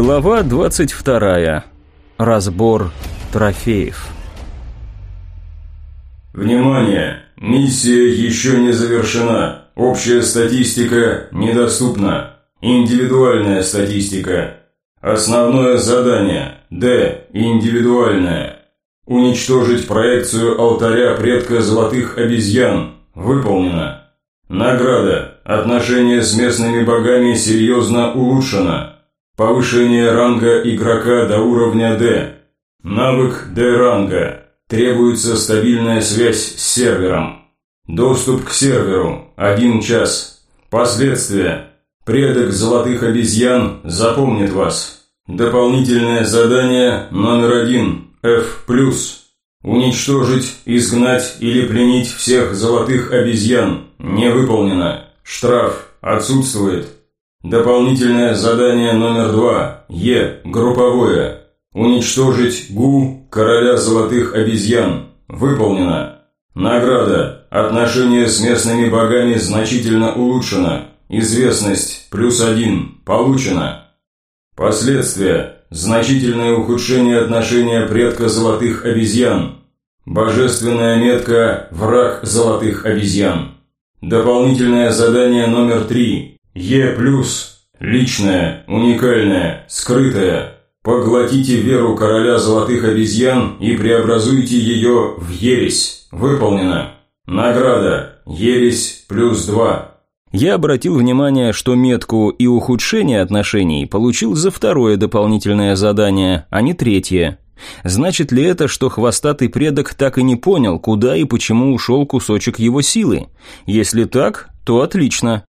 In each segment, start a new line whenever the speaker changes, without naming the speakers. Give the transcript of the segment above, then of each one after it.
Глава 22. Разбор трофеев.
Внимание! Миссия еще не завершена. Общая статистика недоступна. Индивидуальная статистика. Основное задание. Д. Индивидуальное. Уничтожить проекцию алтаря предка золотых обезьян. Выполнено. Награда. Отношение с местными богами серьезно улучшено. Повышение ранга игрока до уровня D. Навык D-ранга. Требуется стабильная связь с сервером. Доступ к серверу. 1 час. Последствия. Предок золотых обезьян запомнит вас. Дополнительное задание номер один. F+. Уничтожить, изгнать или пленить всех золотых обезьян. Не выполнено. Штраф отсутствует. Дополнительное задание номер два. Е. Групповое. Уничтожить ГУ, короля золотых обезьян. Выполнено. Награда. Отношение с местными богами значительно улучшено. Известность плюс один. Получено. Последствия. Значительное ухудшение отношения предка золотых обезьян. Божественная метка «Враг золотых обезьян». Дополнительное задание номер три. Е+, личное, уникальное, скрытое. Поглотите веру короля золотых обезьян и преобразуйте ее в ересь. Выполнено. Награда. Ересь плюс два.
Я обратил внимание, что метку и ухудшение отношений получил за второе дополнительное задание, а не третье. Значит ли это, что хвостатый предок так и не понял, куда и почему ушел кусочек его силы? Если так, то отлично.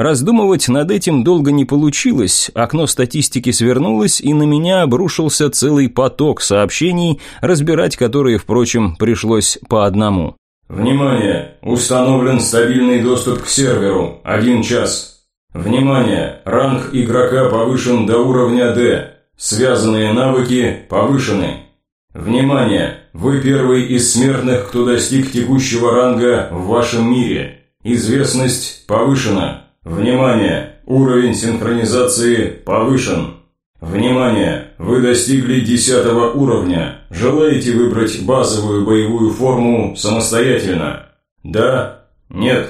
Раздумывать над этим долго не получилось, окно статистики свернулось, и на меня обрушился целый поток сообщений, разбирать которые, впрочем, пришлось по одному.
Внимание! Установлен стабильный доступ к серверу. Один час. Внимание! Ранг игрока повышен до уровня D. Связанные навыки повышены. Внимание! Вы первый из смертных, кто достиг текущего ранга в вашем мире. Известность повышена. Внимание! Уровень синхронизации повышен. Внимание! Вы достигли 10 уровня. Желаете выбрать базовую боевую форму самостоятельно? Да? Нет?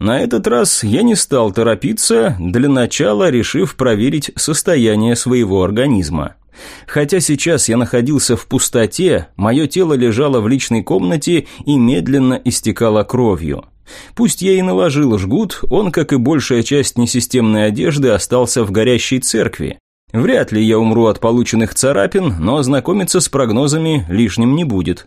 На этот раз я не стал торопиться, для начала решив проверить состояние своего организма. Хотя сейчас я находился в пустоте, мое тело лежало в личной комнате и медленно истекало кровью. Пусть я и наложил жгут, он, как и большая часть несистемной одежды, остался в горящей церкви. Вряд ли я умру от полученных царапин, но ознакомиться с прогнозами лишним не будет.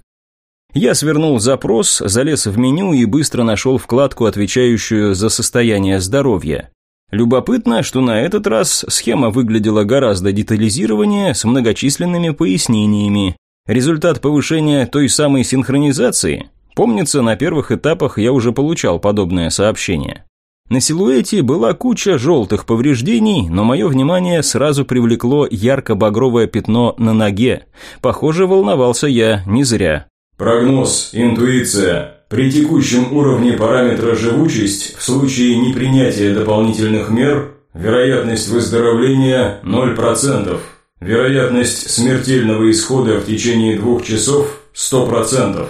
Я свернул запрос, залез в меню и быстро нашел вкладку, отвечающую за состояние здоровья. Любопытно, что на этот раз схема выглядела гораздо детализированнее, с многочисленными пояснениями. Результат повышения той самой синхронизации? Помнится, на первых этапах я уже получал подобное сообщение. На силуэте была куча желтых повреждений, но мое внимание сразу привлекло ярко-багровое пятно на ноге. Похоже, волновался я не зря.
Прогноз, интуиция. При текущем уровне параметра живучесть, в случае непринятия дополнительных мер, вероятность выздоровления 0%. Вероятность смертельного исхода в течение двух часов 100%.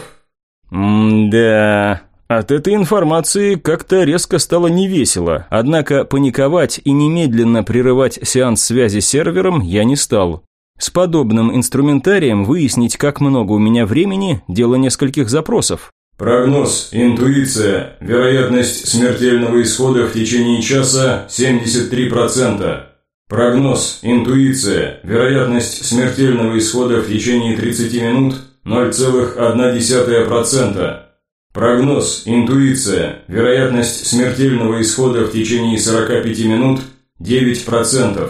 М-да... От этой информации как-то резко стало невесело, однако паниковать и немедленно прерывать сеанс связи с сервером я не стал. С подобным инструментарием выяснить, как много у меня времени, дело нескольких запросов.
Прогноз, интуиция, вероятность смертельного исхода в течение часа 73%. Прогноз, интуиция, вероятность смертельного исхода в течение 30 минут 0,1%. Прогноз, интуиция, вероятность смертельного исхода в течение 45 минут 9%.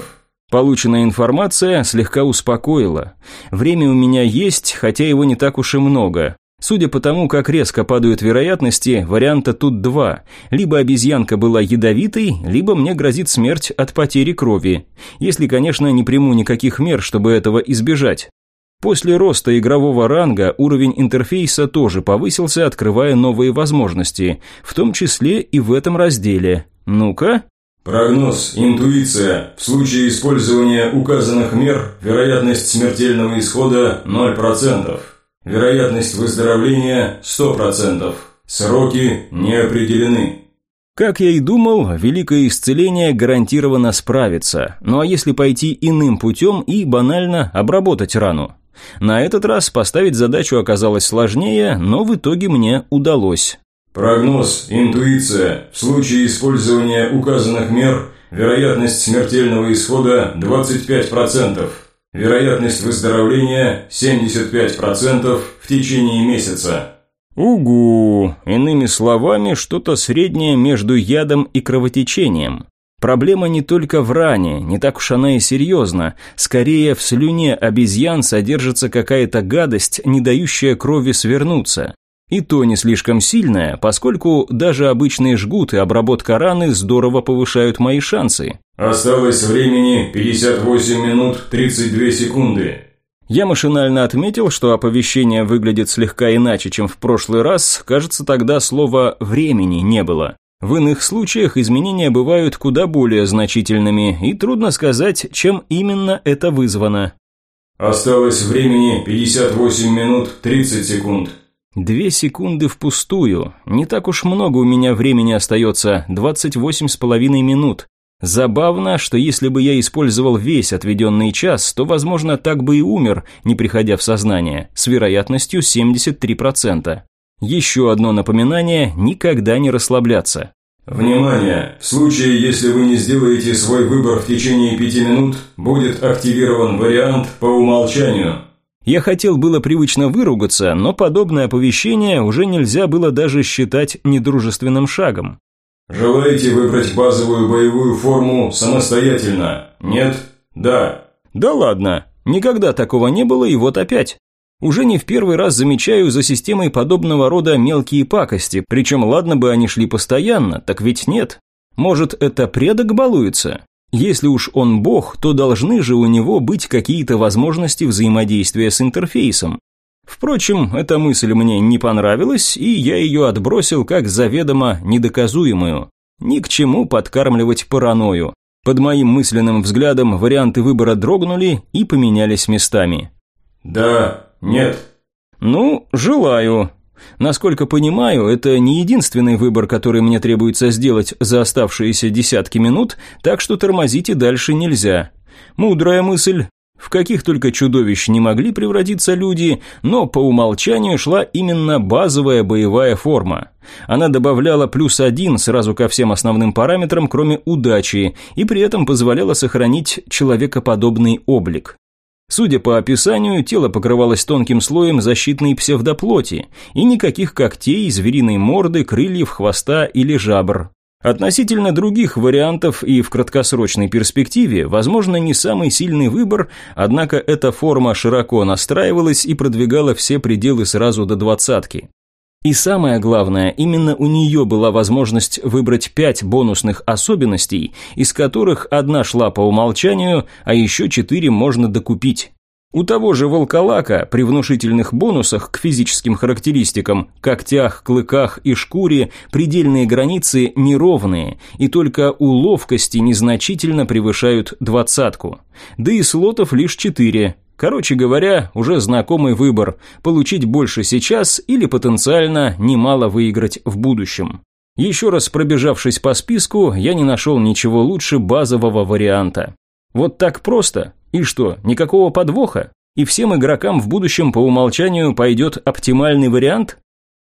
Полученная информация слегка успокоила. Время у меня есть, хотя его не так уж и много. Судя по тому, как резко падают вероятности, варианта тут два. Либо обезьянка была ядовитой, либо мне грозит смерть от потери крови. Если, конечно, не приму никаких мер, чтобы этого избежать. После роста игрового ранга уровень интерфейса тоже повысился, открывая новые возможности, в том числе и в этом разделе. Ну-ка,
Прогноз, интуиция. В случае использования указанных мер вероятность смертельного исхода 0%. Вероятность выздоровления 100%. Сроки не определены.
Как я и думал, великое исцеление гарантированно справится, ну а если пойти иным путем и банально обработать рану? На этот раз поставить задачу оказалось сложнее, но в итоге мне удалось.
Прогноз, интуиция. В случае использования указанных мер вероятность смертельного исхода 25%. Вероятность выздоровления 75% в течение месяца.
Угу, иными словами, что-то среднее между ядом и кровотечением. Проблема не только в ране, не так уж она и серьезна. Скорее, в слюне обезьян содержится какая-то гадость, не дающая крови свернуться. И то не слишком сильная, поскольку даже обычные жгут и обработка раны здорово повышают мои шансы.
Осталось времени 58 минут 32 секунды.
Я машинально отметил, что оповещение выглядит слегка иначе, чем в прошлый раз, кажется, тогда слова «времени» не было. В иных случаях изменения бывают куда более значительными, и трудно сказать, чем именно это вызвано.
Осталось времени 58 минут 30 секунд.
Две секунды впустую. Не так уж много у меня времени остается, 28 с половиной минут. Забавно, что если бы я использовал весь отведенный час, то, возможно, так бы и умер, не приходя в сознание, с вероятностью 73%. Еще одно напоминание – никогда не расслабляться.
Внимание! В случае, если вы не сделаете свой выбор в течение пяти минут, будет активирован вариант по умолчанию.
Я хотел было привычно выругаться, но подобное оповещение уже нельзя было даже считать недружественным шагом.
Желаете выбрать базовую боевую форму самостоятельно? Нет? Да.
Да ладно, никогда такого не было и вот опять. Уже не в первый раз замечаю за системой подобного рода мелкие пакости, причем ладно бы они шли постоянно, так ведь нет. Может, это предок балуется? Если уж он бог, то должны же у него быть какие-то возможности взаимодействия с интерфейсом. Впрочем, эта мысль мне не понравилась, и я ее отбросил как заведомо недоказуемую. Ни к чему подкармливать паранойю. Под моим мысленным взглядом варианты выбора дрогнули и поменялись местами.
«Да, нет».
«Ну, желаю». Насколько понимаю, это не единственный выбор, который мне требуется сделать за оставшиеся десятки минут, так что тормозить и дальше нельзя. Мудрая мысль, в каких только чудовищ не могли превратиться люди, но по умолчанию шла именно базовая боевая форма. Она добавляла плюс один сразу ко всем основным параметрам, кроме удачи, и при этом позволяла сохранить человекоподобный облик. Судя по описанию, тело покрывалось тонким слоем защитной псевдоплоти, и никаких когтей, звериной морды, крыльев, хвоста или жабр. Относительно других вариантов и в краткосрочной перспективе, возможно, не самый сильный выбор, однако эта форма широко настраивалась и продвигала все пределы сразу до двадцатки. И самое главное, именно у нее была возможность выбрать пять бонусных особенностей, из которых одна шла по умолчанию, а еще четыре можно докупить. У того же волколака при внушительных бонусах к физическим характеристикам, когтях, клыках и шкуре предельные границы неровные, и только у ловкости незначительно превышают двадцатку. Да и слотов лишь четыре. Короче говоря, уже знакомый выбор – получить больше сейчас или потенциально немало выиграть в будущем. Еще раз пробежавшись по списку, я не нашел ничего лучше базового варианта. Вот так просто? И что, никакого подвоха? И всем игрокам в будущем по умолчанию пойдет оптимальный вариант?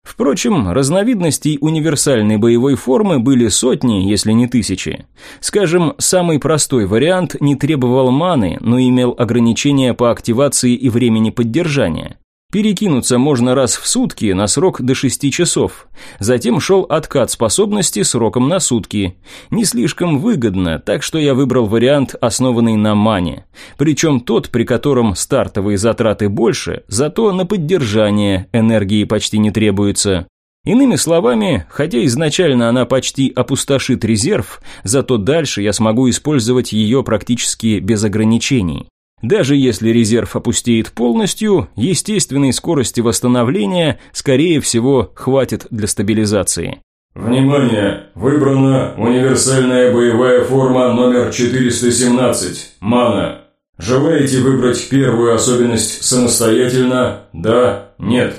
Впрочем, разновидностей универсальной боевой формы были сотни, если не тысячи. Скажем, самый простой вариант не требовал маны, но имел ограничения по активации и времени поддержания. Перекинуться можно раз в сутки на срок до 6 часов. Затем шел откат способности сроком на сутки. Не слишком выгодно, так что я выбрал вариант, основанный на мане. Причем тот, при котором стартовые затраты больше, зато на поддержание энергии почти не требуется. Иными словами, хотя изначально она почти опустошит резерв, зато дальше я смогу использовать ее практически без ограничений. Даже если резерв опустеет полностью, естественной скорости восстановления, скорее всего, хватит для стабилизации.
Внимание! Выбрана универсальная боевая форма номер 417. Мана. Желаете выбрать первую особенность самостоятельно? Да? Нет?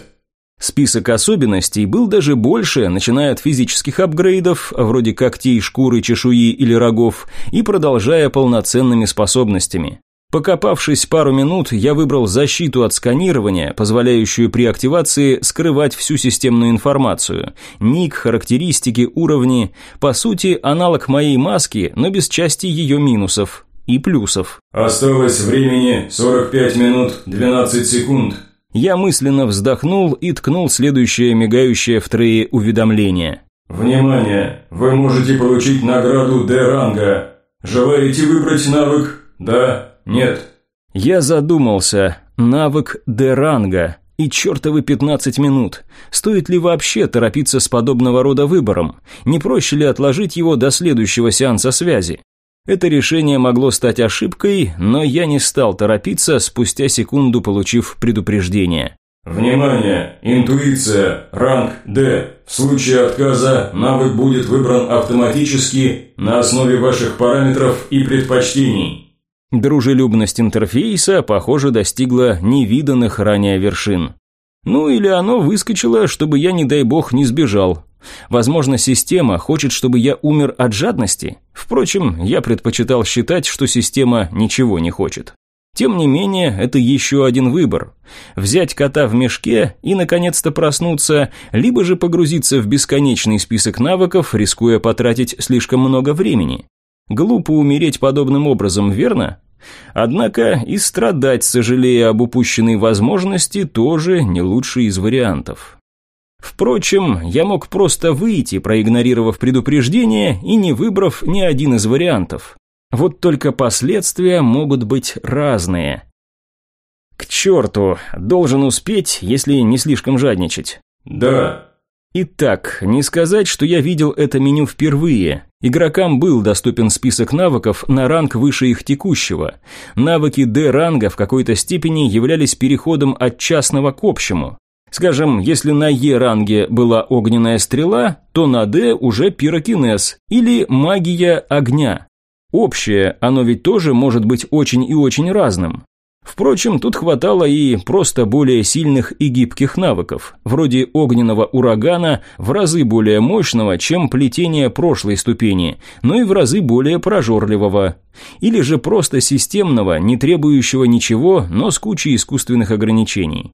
Список особенностей был даже больше, начиная от физических апгрейдов, вроде когтей, шкуры, чешуи или рогов, и продолжая полноценными способностями. Покопавшись пару минут, я выбрал защиту от сканирования, позволяющую при активации скрывать всю системную информацию. Ник, характеристики, уровни. По сути, аналог моей маски, но без части ее минусов и плюсов.
Осталось времени 45 минут 12 секунд.
Я мысленно вздохнул и ткнул следующее мигающее в трее уведомление.
Внимание! Вы можете получить награду Д-ранга. Желаете выбрать навык? Да? Нет.
Я задумался. Навык Д-ранга. И чертовы 15 минут. Стоит ли вообще торопиться с подобного рода выбором? Не проще ли отложить его до следующего сеанса связи? Это решение могло стать ошибкой, но я не стал торопиться, спустя секунду получив предупреждение.
Внимание! Интуиция. Ранг D. В случае отказа навык будет выбран автоматически на основе ваших параметров и предпочтений.
Дружелюбность интерфейса, похоже, достигла невиданных ранее вершин. Ну или оно выскочило, чтобы я, не дай бог, не сбежал. Возможно, система хочет, чтобы я умер от жадности. Впрочем, я предпочитал считать, что система ничего не хочет. Тем не менее, это еще один выбор. Взять кота в мешке и, наконец-то, проснуться, либо же погрузиться в бесконечный список навыков, рискуя потратить слишком много времени. Глупо умереть подобным образом, верно? Однако и страдать, сожалея об упущенной возможности, тоже не лучший из вариантов. Впрочем, я мог просто выйти, проигнорировав предупреждение и не выбрав ни один из вариантов. Вот только последствия могут быть разные. К черту, должен успеть, если не слишком жадничать.
Да,
Итак, не сказать, что я видел это меню впервые. Игрокам был доступен список навыков на ранг выше их текущего. Навыки D-ранга в какой-то степени являлись переходом от частного к общему. Скажем, если на Е-ранге была огненная стрела, то на D уже пирокинез или магия огня. Общее, оно ведь тоже может быть очень и очень разным. Впрочем, тут хватало и просто более сильных и гибких навыков, вроде огненного урагана, в разы более мощного, чем плетение прошлой ступени, но и в разы более прожорливого. Или же просто системного, не требующего ничего, но с кучей искусственных ограничений.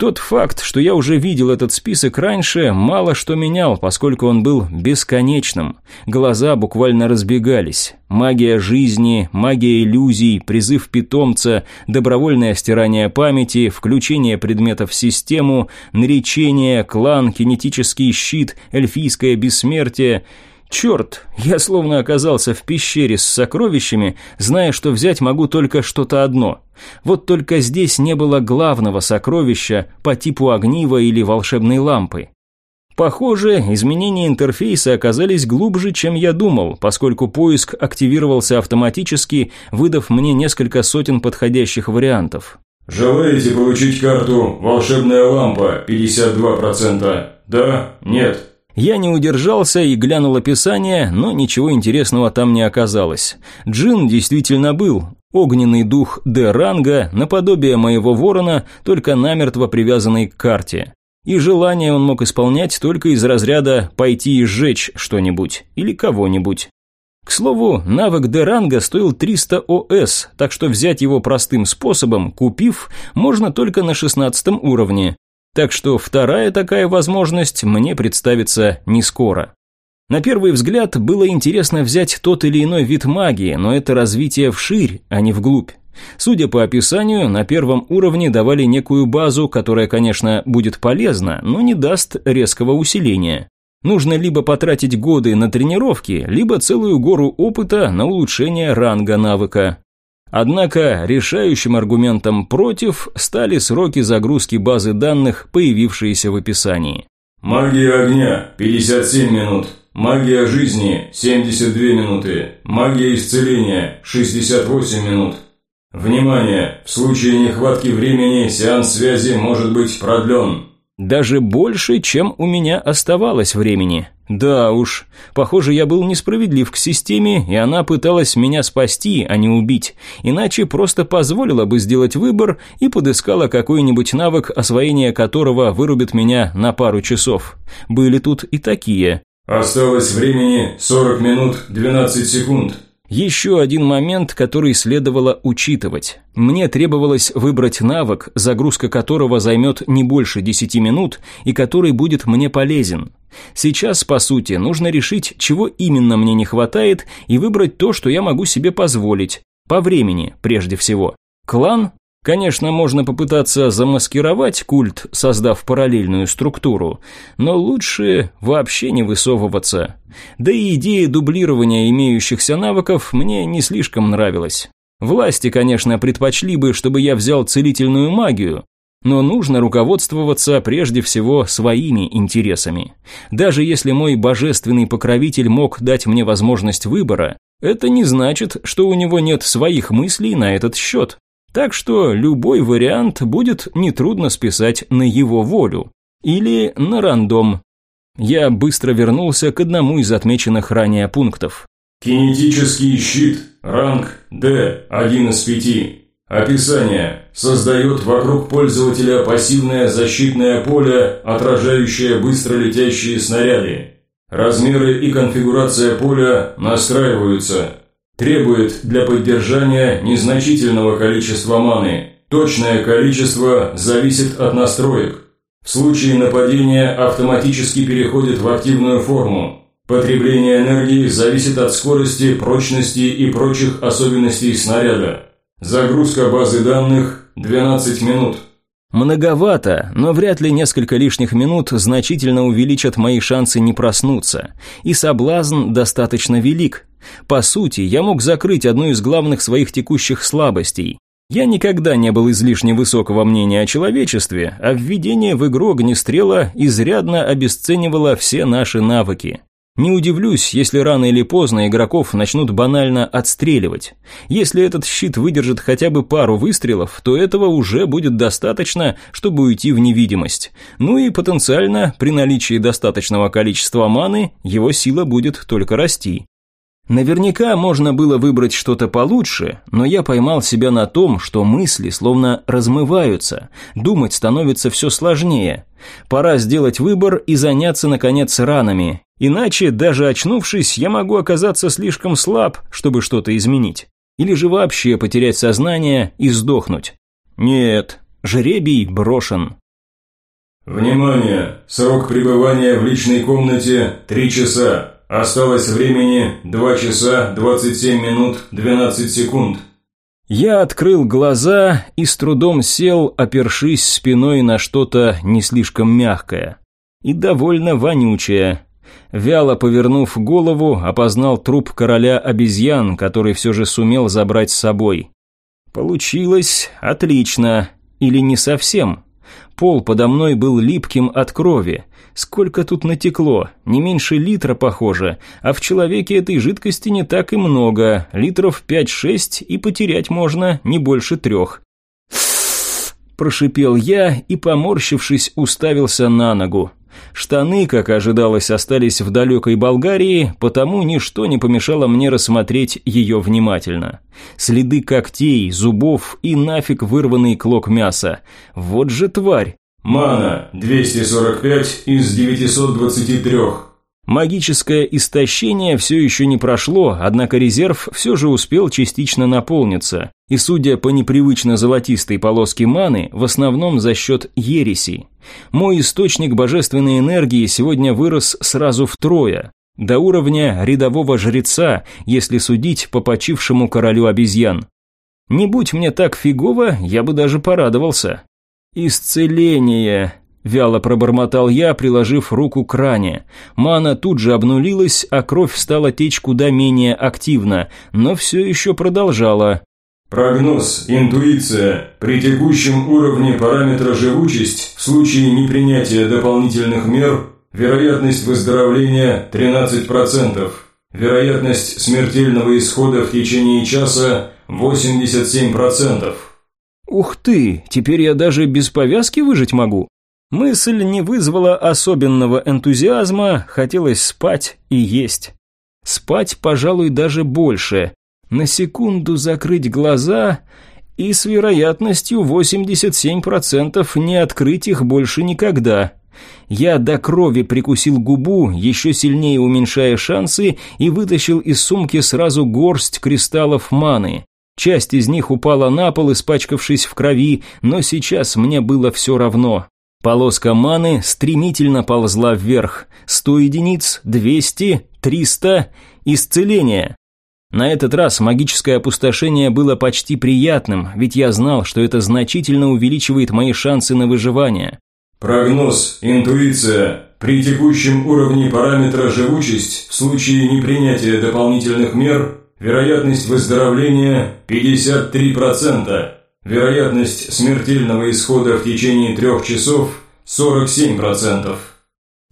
Тот факт, что я уже видел этот список раньше, мало что менял, поскольку он был бесконечным. Глаза буквально разбегались. Магия жизни, магия иллюзий, призыв питомца, добровольное стирание памяти, включение предметов в систему, наречение, клан, кинетический щит, эльфийское бессмертие – Черт, я словно оказался в пещере с сокровищами, зная, что взять могу только что-то одно. Вот только здесь не было главного сокровища по типу огнива или волшебной лампы. Похоже, изменения интерфейса оказались глубже, чем я думал, поскольку поиск активировался автоматически, выдав мне несколько сотен подходящих вариантов.
«Желаете получить карту «Волшебная лампа» 52%? Да? Нет?»
Я не удержался и глянул описание, но ничего интересного там не оказалось. Джин действительно был. Огненный дух Д-ранга, наподобие моего ворона, только намертво привязанный к карте. И желание он мог исполнять только из разряда «пойти и сжечь что-нибудь» или кого-нибудь. К слову, навык Д-ранга стоил 300 ОС, так что взять его простым способом, купив, можно только на 16 уровне, так что вторая такая возможность мне представится не скоро. На первый взгляд было интересно взять тот или иной вид магии, но это развитие вширь, а не вглубь. Судя по описанию, на первом уровне давали некую базу, которая, конечно, будет полезна, но не даст резкого усиления. Нужно либо потратить годы на тренировки, либо целую гору опыта на улучшение ранга навыка. Однако решающим аргументом против стали сроки загрузки базы данных, появившиеся в описании.
Магия огня – 57 минут. Магия жизни – 72 минуты. Магия исцеления – 68 минут. Внимание! В случае нехватки времени сеанс связи может быть продлен.
Даже больше, чем у меня оставалось времени. Да уж, похоже, я был несправедлив к системе, и она пыталась меня спасти, а не убить, иначе просто позволила бы сделать выбор и подыскала какой-нибудь навык, освоение которого вырубит меня на пару часов. Были тут и такие.
Осталось времени 40 минут 12 секунд.
Еще один момент, который следовало учитывать. Мне требовалось выбрать навык, загрузка которого займет не больше 10 минут и который будет мне полезен. Сейчас, по сути, нужно решить, чего именно мне не хватает и выбрать то, что я могу себе позволить. По времени, прежде всего. Клан Конечно, можно попытаться замаскировать культ, создав параллельную структуру, но лучше вообще не высовываться. Да и идея дублирования имеющихся навыков мне не слишком нравилась. Власти, конечно, предпочли бы, чтобы я взял целительную магию, но нужно руководствоваться прежде всего своими интересами. Даже если мой божественный покровитель мог дать мне возможность выбора, это не значит, что у него нет своих мыслей на этот счет. Так что любой вариант будет нетрудно списать на его волю. Или на рандом. Я быстро вернулся к одному из отмеченных ранее пунктов.
Кинетический щит. Ранг D. 1 из 5. Описание. Создает вокруг пользователя пассивное защитное поле, отражающее быстро летящие снаряды. Размеры и конфигурация поля настраиваются. Требует для поддержания незначительного количества маны. Точное количество зависит от настроек. В случае нападения автоматически переходит в активную форму. Потребление энергии зависит от скорости, прочности и прочих особенностей снаряда. Загрузка базы данных 12 минут.
Многовато, но вряд ли несколько лишних минут значительно увеличат мои шансы не проснуться. И соблазн достаточно велик. По сути, я мог закрыть одну из главных своих текущих слабостей. Я никогда не был излишне высокого мнения о человечестве, а введение в игру огнестрела изрядно обесценивало все наши навыки. Не удивлюсь, если рано или поздно игроков начнут банально отстреливать. Если этот щит выдержит хотя бы пару выстрелов, то этого уже будет достаточно, чтобы уйти в невидимость. Ну и потенциально, при наличии достаточного количества маны, его сила будет только расти. Наверняка можно было выбрать что-то получше, но я поймал себя на том, что мысли словно размываются, думать становится все сложнее. Пора сделать выбор и заняться, наконец, ранами, иначе, даже очнувшись, я могу оказаться слишком слаб, чтобы что-то изменить. Или же вообще потерять сознание и сдохнуть. Нет, жребий брошен.
Внимание! Срок пребывания в личной комнате – 3 часа. Осталось времени 2 часа 27 минут 12 секунд.
Я открыл глаза и с трудом сел, опершись спиной на что-то не слишком мягкое. И довольно вонючее. Вяло повернув голову, опознал труп короля обезьян, который все же сумел забрать с собой. Получилось отлично. Или не совсем. Пол подо мной был липким от крови. Сколько тут натекло? Не меньше литра, похоже. А в человеке этой жидкости не так и много. Литров 5-6 и потерять можно не больше трех. Прошипел я и, поморщившись, уставился на ногу. Штаны, как ожидалось, остались в далекой Болгарии, потому ничто не помешало мне рассмотреть ее внимательно. Следы когтей, зубов и нафиг вырванный клок мяса. Вот же тварь!
Мана 245 из 923.
Магическое истощение все еще не прошло, однако резерв все же успел частично наполниться, и судя по непривычно золотистой полоске маны, в основном за счет ереси. Мой источник божественной энергии сегодня вырос сразу втрое, до уровня рядового жреца, если судить по почившему королю обезьян. Не будь мне так фигово, я бы даже порадовался. «Исцеление!» – вяло пробормотал я, приложив руку к ране. Мана тут же обнулилась, а кровь стала течь куда менее активно, но все еще продолжала.
Прогноз, интуиция. При текущем уровне параметра живучесть, в случае непринятия дополнительных мер, вероятность выздоровления 13%. Вероятность смертельного исхода в течение часа 87%.
«Ух ты, теперь я даже без повязки выжить могу?» Мысль не вызвала особенного энтузиазма, хотелось спать и есть. Спать, пожалуй, даже больше. На секунду закрыть глаза и с вероятностью 87% не открыть их больше никогда. Я до крови прикусил губу, еще сильнее уменьшая шансы, и вытащил из сумки сразу горсть кристаллов маны. Часть из них упала на пол, испачкавшись в крови, но сейчас мне было все равно. Полоска маны стремительно ползла вверх. Сто единиц, двести, триста, исцеление. На этот раз магическое опустошение было почти приятным, ведь я знал, что это значительно увеличивает мои шансы на выживание.
Прогноз, интуиция. При текущем уровне параметра живучесть в случае непринятия дополнительных мер вероятность выздоровления 53%, вероятность смертельного исхода в течение трех часов 47%.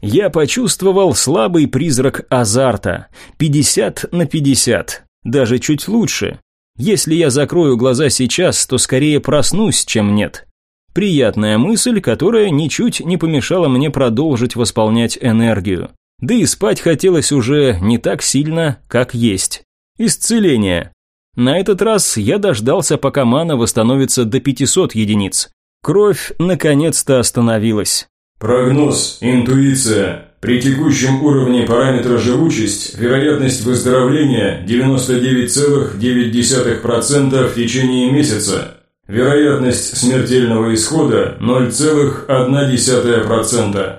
Я почувствовал слабый призрак азарта. 50 на 50 даже чуть лучше. Если я закрою глаза сейчас, то скорее проснусь, чем нет. Приятная мысль, которая ничуть не помешала мне продолжить восполнять энергию. Да и спать хотелось уже не так сильно, как есть. Исцеление. На этот раз я дождался, пока мана восстановится до 500 единиц. Кровь наконец-то остановилась.
Прогноз, интуиция, при текущем уровне параметра живучесть вероятность выздоровления 99,9% в течение месяца. Вероятность смертельного исхода 0,1%.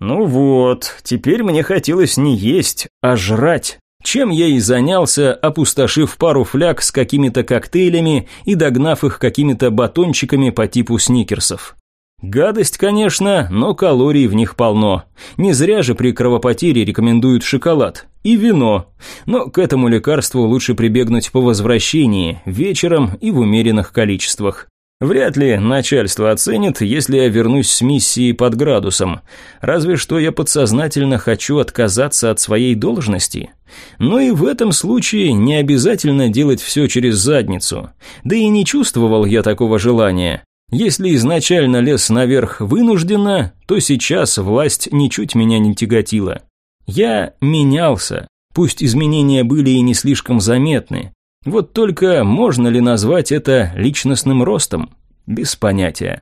Ну вот, теперь мне хотелось не есть, а жрать. Чем я и занялся, опустошив пару фляг с какими-то коктейлями и догнав их какими-то батончиками по типу сникерсов. Гадость, конечно, но калорий в них полно. Не зря же при кровопотере рекомендуют шоколад и вино. Но к этому лекарству лучше прибегнуть по возвращении, вечером и в умеренных количествах. Вряд ли начальство оценит, если я вернусь с миссией под градусом. Разве что я подсознательно хочу отказаться от своей должности. Но и в этом случае не обязательно делать все через задницу. Да и не чувствовал я такого желания. Если изначально лез наверх вынужденно, то сейчас власть ничуть меня не тяготила. Я менялся, пусть изменения были и не слишком заметны. Вот только можно ли назвать это личностным ростом? Без понятия.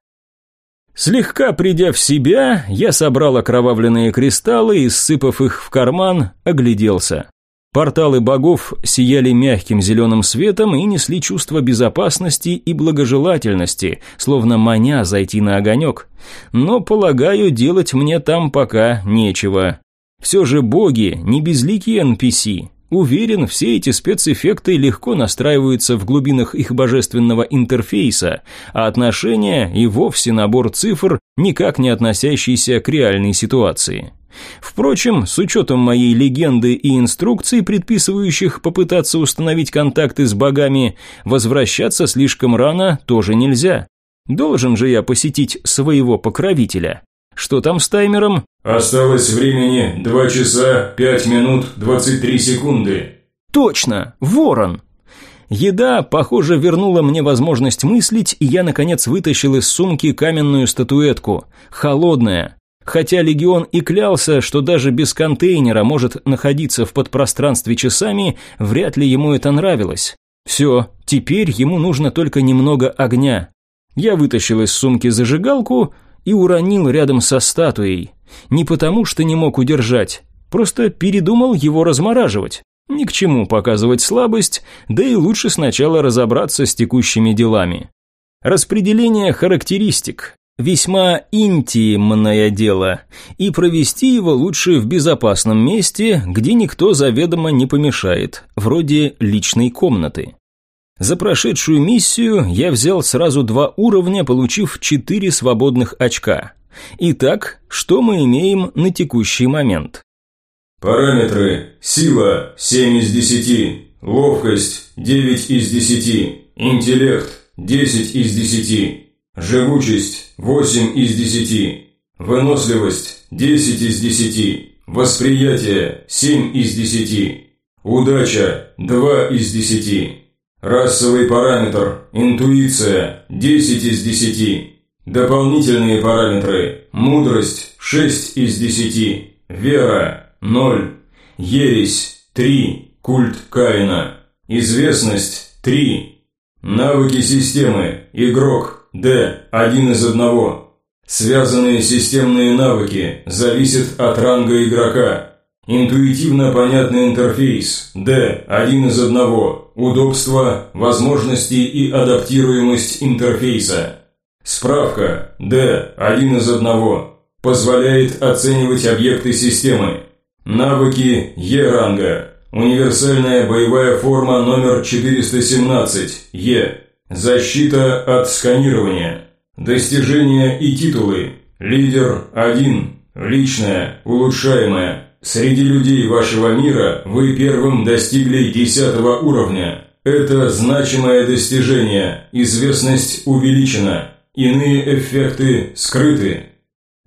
Слегка придя в себя, я собрал окровавленные кристаллы и, сыпав их в карман, огляделся. Порталы богов сияли мягким зеленым светом и несли чувство безопасности и благожелательности, словно маня зайти на огонек. Но, полагаю, делать мне там пока нечего. Все же боги не безликие NPC. Уверен, все эти спецэффекты легко настраиваются в глубинах их божественного интерфейса, а отношения и вовсе набор цифр, никак не относящийся к реальной ситуации. Впрочем, с учетом моей легенды и инструкций, предписывающих попытаться установить контакты с богами, возвращаться слишком рано тоже нельзя. Должен же я посетить своего покровителя. Что там с таймером?
Осталось времени 2 часа 5 минут 23 секунды.
Точно, ворон. Еда, похоже, вернула мне возможность мыслить, и я, наконец, вытащил из сумки каменную статуэтку. Холодная, Хотя Легион и клялся, что даже без контейнера может находиться в подпространстве часами, вряд ли ему это нравилось. Все, теперь ему нужно только немного огня. Я вытащил из сумки зажигалку и уронил рядом со статуей. Не потому, что не мог удержать, просто передумал его размораживать. Ни к чему показывать слабость, да и лучше сначала разобраться с текущими делами. Распределение характеристик. Весьма интимное дело, и провести его лучше в безопасном месте, где никто заведомо не помешает, вроде личной комнаты. За прошедшую миссию я взял сразу два уровня, получив четыре свободных очка. Итак, что мы имеем на текущий момент?
Параметры. Сила – 7 из 10. Ловкость – 9 из 10. Интеллект – 10 из 10. Живучесть – 8 из 10. Выносливость – 10 из 10. Восприятие – 7 из 10. Удача – 2 из 10. Расовый параметр – интуиция – 10 из 10. Дополнительные параметры. Мудрость – 6 из 10. Вера – 0. Ересь – 3. Культ Каина. Известность – 3. Навыки системы. Игрок – Д. 1 из 1. Связанные системные навыки зависят от ранга игрока. Интуитивно понятный интерфейс. Д. 1 из 1. Удобство, возможности и адаптируемость интерфейса. Справка D, один из одного, позволяет оценивать объекты системы. Навыки Е ранга. Универсальная боевая форма номер 417 Е. Защита от сканирования. Достижения и титулы. Лидер 1. Личное, улучшаемое. Среди людей вашего мира вы первым достигли 10 уровня. Это значимое достижение. Известность увеличена. Иные эффекты скрыты.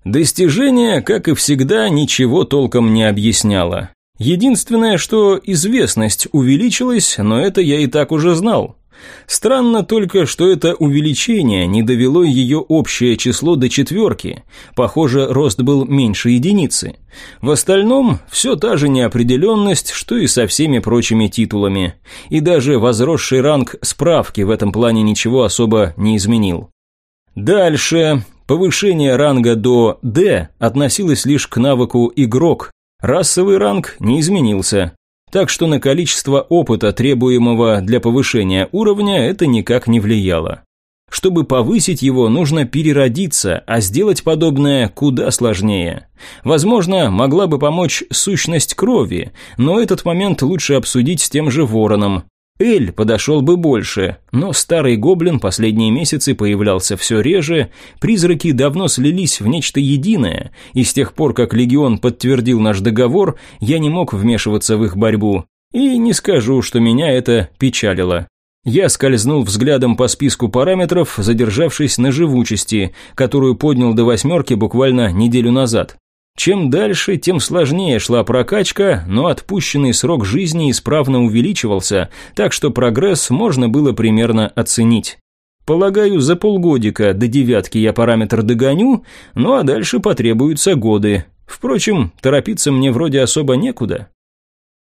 Достижение, как и всегда, ничего толком не объясняло. Единственное, что известность увеличилась, но это я и так уже знал. Странно только, что это увеличение не довело ее общее число до четверки. Похоже, рост был меньше единицы. В остальном все та же неопределенность, что и со всеми прочими титулами. И даже возросший ранг справки в этом плане ничего особо не изменил. Дальше. Повышение ранга до «Д» относилось лишь к навыку «Игрок». Расовый ранг не изменился. Так что на количество опыта, требуемого для повышения уровня, это никак не влияло. Чтобы повысить его, нужно переродиться, а сделать подобное куда сложнее. Возможно, могла бы помочь сущность крови, но этот момент лучше обсудить с тем же вороном. Эль подошел бы больше, но старый гоблин последние месяцы появлялся все реже, призраки давно слились в нечто единое, и с тех пор, как Легион подтвердил наш договор, я не мог вмешиваться в их борьбу. И не скажу, что меня это печалило. Я скользнул взглядом по списку параметров, задержавшись на живучести, которую поднял до восьмерки буквально неделю назад. Чем дальше, тем сложнее шла прокачка, но отпущенный срок жизни исправно увеличивался, так что прогресс можно было примерно оценить. Полагаю, за полгодика до девятки я параметр догоню, ну а дальше потребуются годы. Впрочем, торопиться мне вроде особо некуда.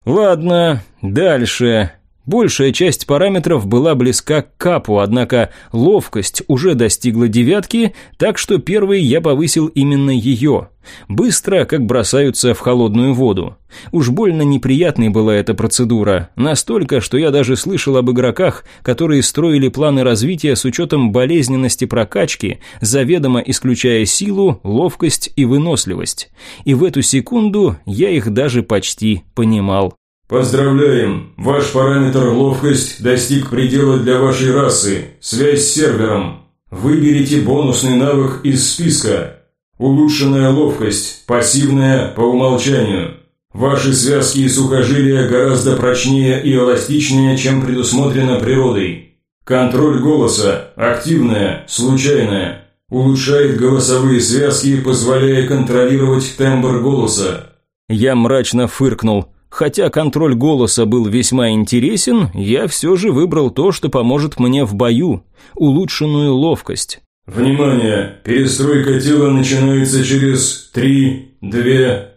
Ладно, дальше. Большая часть параметров была близка к капу, однако ловкость уже достигла девятки, так что первый я повысил именно ее. Быстро, как бросаются в холодную воду. Уж больно неприятной была эта процедура, настолько, что я даже слышал об игроках, которые строили планы развития с учетом болезненности прокачки, заведомо исключая силу, ловкость и выносливость. И в эту секунду я их даже почти понимал.
Поздравляем! Ваш параметр ловкость достиг предела для вашей расы. Связь с сервером. Выберите бонусный навык из списка. Улучшенная ловкость, пассивная по умолчанию. Ваши связки и сухожилия гораздо прочнее и эластичнее, чем предусмотрено природой. Контроль голоса, активная, случайная. Улучшает голосовые связки, позволяя контролировать тембр голоса.
Я мрачно фыркнул. Хотя контроль голоса был весьма интересен, я все же выбрал то, что поможет мне в бою – улучшенную ловкость.
Внимание! Перестройка тела начинается через 3, 2,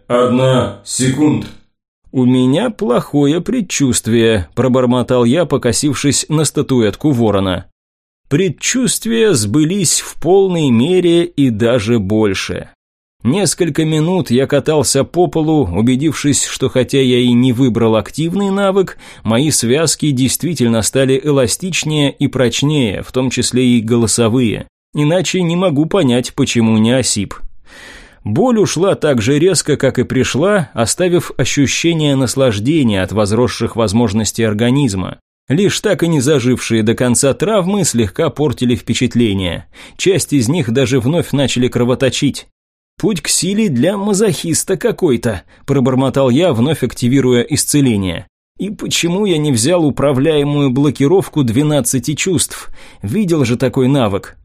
1 секунд.
«У меня плохое предчувствие», – пробормотал я, покосившись на статуэтку ворона. Предчувствия сбылись в полной мере и даже больше. Несколько минут я катался по полу, убедившись, что хотя я и не выбрал активный навык, мои связки действительно стали эластичнее и прочнее, в том числе и голосовые. Иначе не могу понять, почему не осип. Боль ушла так же резко, как и пришла, оставив ощущение наслаждения от возросших возможностей организма. Лишь так и не зажившие до конца травмы слегка портили впечатление. Часть из них даже вновь начали кровоточить. «Путь к силе для мазохиста какой-то», – пробормотал я, вновь активируя исцеление. «И почему я не взял управляемую блокировку 12 чувств? Видел же такой навык».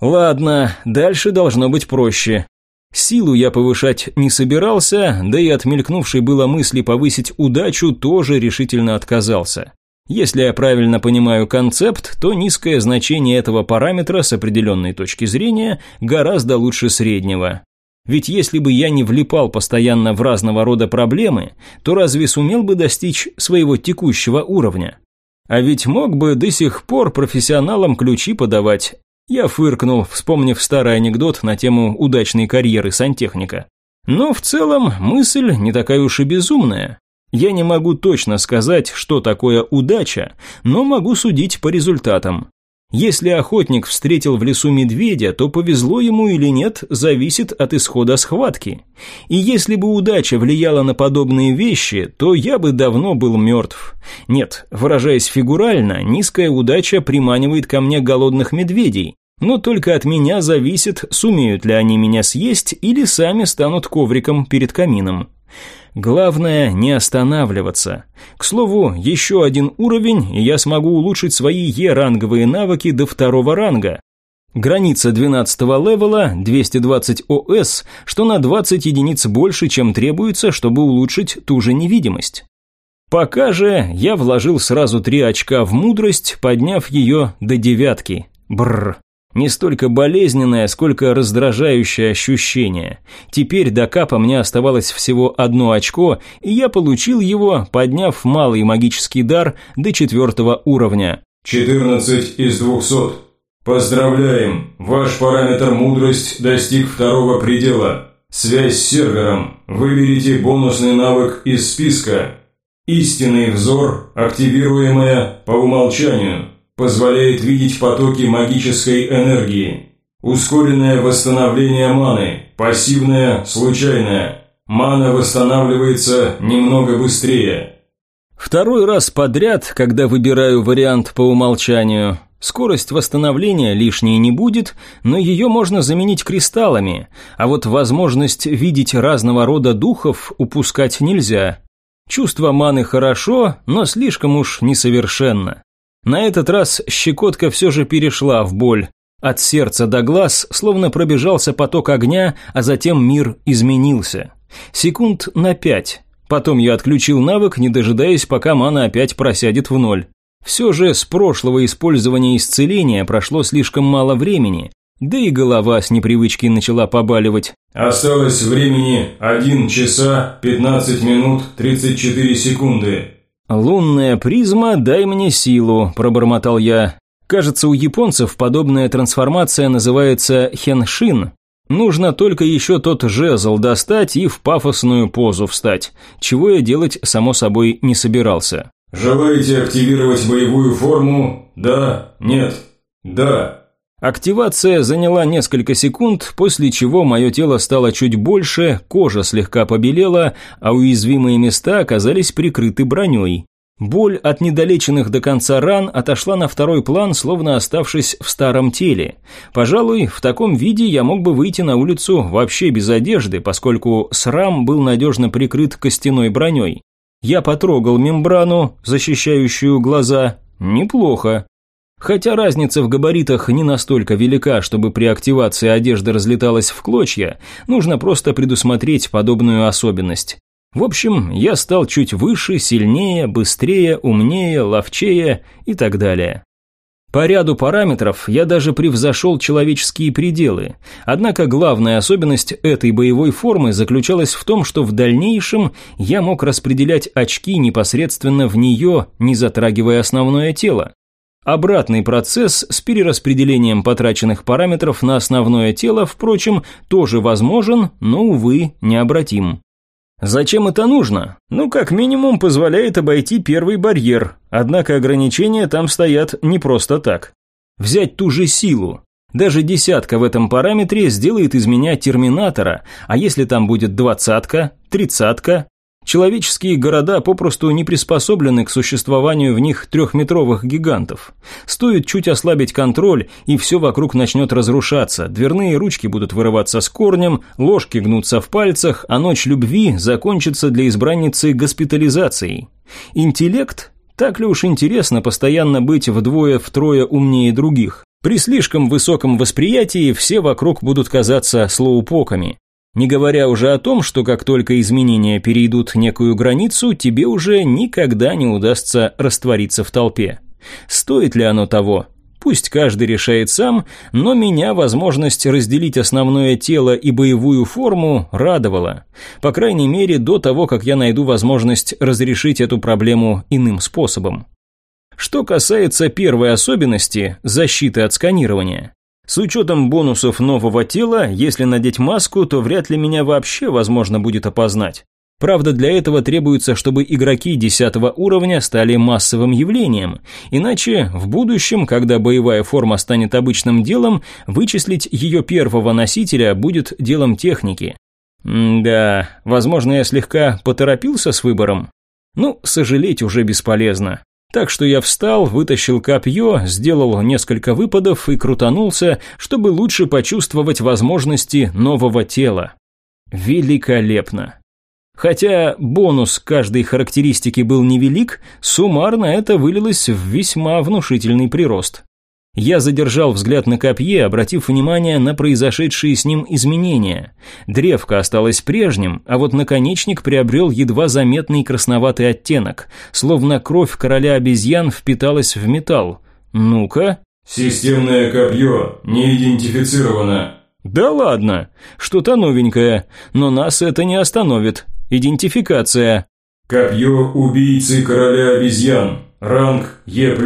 «Ладно, дальше должно быть проще». Силу я повышать не собирался, да и от мелькнувшей было мысли повысить удачу тоже решительно отказался. Если я правильно понимаю концепт, то низкое значение этого параметра с определенной точки зрения гораздо лучше среднего. Ведь если бы я не влипал постоянно в разного рода проблемы, то разве сумел бы достичь своего текущего уровня? А ведь мог бы до сих пор профессионалам ключи подавать. Я фыркнул, вспомнив старый анекдот на тему удачной карьеры сантехника. Но в целом мысль не такая уж и безумная. Я не могу точно сказать, что такое удача, но могу судить по результатам. Если охотник встретил в лесу медведя, то повезло ему или нет, зависит от исхода схватки. И если бы удача влияла на подобные вещи, то я бы давно был мертв. Нет, выражаясь фигурально, низкая удача приманивает ко мне голодных медведей, но только от меня зависит, сумеют ли они меня съесть или сами станут ковриком перед камином. Главное не останавливаться. К слову, еще один уровень, и я смогу улучшить свои Е-ранговые навыки до второго ранга. Граница 12 левела 220 ОС, что на 20 единиц больше, чем требуется, чтобы улучшить ту же невидимость. Пока же я вложил сразу три очка в мудрость, подняв ее до девятки. Бррр. Не столько болезненное, сколько раздражающее ощущение. Теперь до капа мне оставалось всего одно очко, и я получил его, подняв малый магический дар до четвертого уровня.
14 из 200. Поздравляем, ваш параметр мудрость достиг второго предела. Связь с сервером. Выберите бонусный навык из списка. Истинный взор, активируемая по умолчанию позволяет видеть потоки магической энергии. Ускоренное восстановление маны, пассивное, случайное. Мана восстанавливается немного быстрее.
Второй раз подряд, когда выбираю вариант по умолчанию. Скорость восстановления лишней не будет, но ее можно заменить кристаллами, а вот возможность видеть разного рода духов упускать нельзя. Чувство маны хорошо, но слишком уж несовершенно. На этот раз щекотка все же перешла в боль. От сердца до глаз словно пробежался поток огня, а затем мир изменился. Секунд на пять. Потом я отключил навык, не дожидаясь, пока мана опять просядет в ноль. Все же с прошлого использования исцеления прошло слишком мало времени, да и голова с непривычки начала побаливать.
Осталось времени 1 часа 15 минут 34 секунды.
«Лунная призма, дай мне силу», – пробормотал я. Кажется, у японцев подобная трансформация называется хеншин. Нужно только еще тот жезл достать и в пафосную позу встать, чего я делать, само собой, не собирался.
«Желаете активировать боевую форму? Да? Нет? Да?»
Активация заняла несколько секунд, после чего мое тело стало чуть больше, кожа слегка побелела, а уязвимые места оказались прикрыты броней. Боль от недолеченных до конца ран отошла на второй план, словно оставшись в старом теле. Пожалуй, в таком виде я мог бы выйти на улицу вообще без одежды, поскольку срам был надежно прикрыт костяной броней. Я потрогал мембрану, защищающую глаза. Неплохо. Хотя разница в габаритах не настолько велика, чтобы при активации одежда разлеталась в клочья, нужно просто предусмотреть подобную особенность. В общем, я стал чуть выше, сильнее, быстрее, умнее, ловчее и так далее. По ряду параметров я даже превзошел человеческие пределы. Однако главная особенность этой боевой формы заключалась в том, что в дальнейшем я мог распределять очки непосредственно в нее, не затрагивая основное тело. Обратный процесс с перераспределением потраченных параметров на основное тело, впрочем, тоже возможен, но, увы, необратим. Зачем это нужно? Ну, как минимум, позволяет обойти первый барьер, однако ограничения там стоят не просто так. Взять ту же силу. Даже десятка в этом параметре сделает из меня терминатора, а если там будет двадцатка, тридцатка, Человеческие города попросту не приспособлены к существованию в них трехметровых гигантов. Стоит чуть ослабить контроль, и все вокруг начнет разрушаться, дверные ручки будут вырываться с корнем, ложки гнутся в пальцах, а ночь любви закончится для избранницы госпитализацией. Интеллект? Так ли уж интересно постоянно быть вдвое-втрое умнее других? При слишком высоком восприятии все вокруг будут казаться слоупоками. Не говоря уже о том, что как только изменения перейдут некую границу, тебе уже никогда не удастся раствориться в толпе. Стоит ли оно того? Пусть каждый решает сам, но меня возможность разделить основное тело и боевую форму радовала. По крайней мере, до того, как я найду возможность разрешить эту проблему иным способом. Что касается первой особенности – защиты от сканирования. С учетом бонусов нового тела, если надеть маску, то вряд ли меня вообще возможно будет опознать. Правда, для этого требуется, чтобы игроки 10 уровня стали массовым явлением, иначе в будущем, когда боевая форма станет обычным делом, вычислить ее первого носителя будет делом техники. М да, возможно, я слегка поторопился с выбором. Ну, сожалеть уже бесполезно. Так что я встал, вытащил копье, сделал несколько выпадов и крутанулся, чтобы лучше почувствовать возможности нового тела. Великолепно. Хотя бонус каждой характеристики был невелик, суммарно это вылилось в весьма внушительный прирост. Я задержал взгляд на копье, обратив внимание на произошедшие с ним изменения. Древко осталось прежним, а вот наконечник приобрел едва заметный красноватый оттенок, словно кровь короля обезьян впиталась в металл. Ну-ка.
«Системное копье не идентифицировано».
«Да ладно, что-то новенькое, но нас это не остановит. Идентификация.
Копье убийцы короля обезьян. Ранг Е+.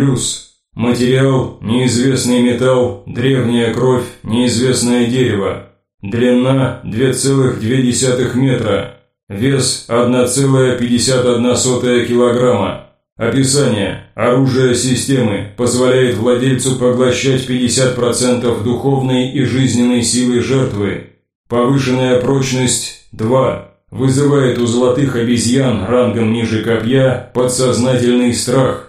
Материал – неизвестный металл, древняя кровь, неизвестное дерево. Длина – 2,2 метра. Вес – 1,51 килограмма. Описание. Оружие системы позволяет владельцу поглощать 50% духовной и жизненной силы жертвы. Повышенная прочность – 2. Вызывает у золотых обезьян рангом ниже копья подсознательный страх.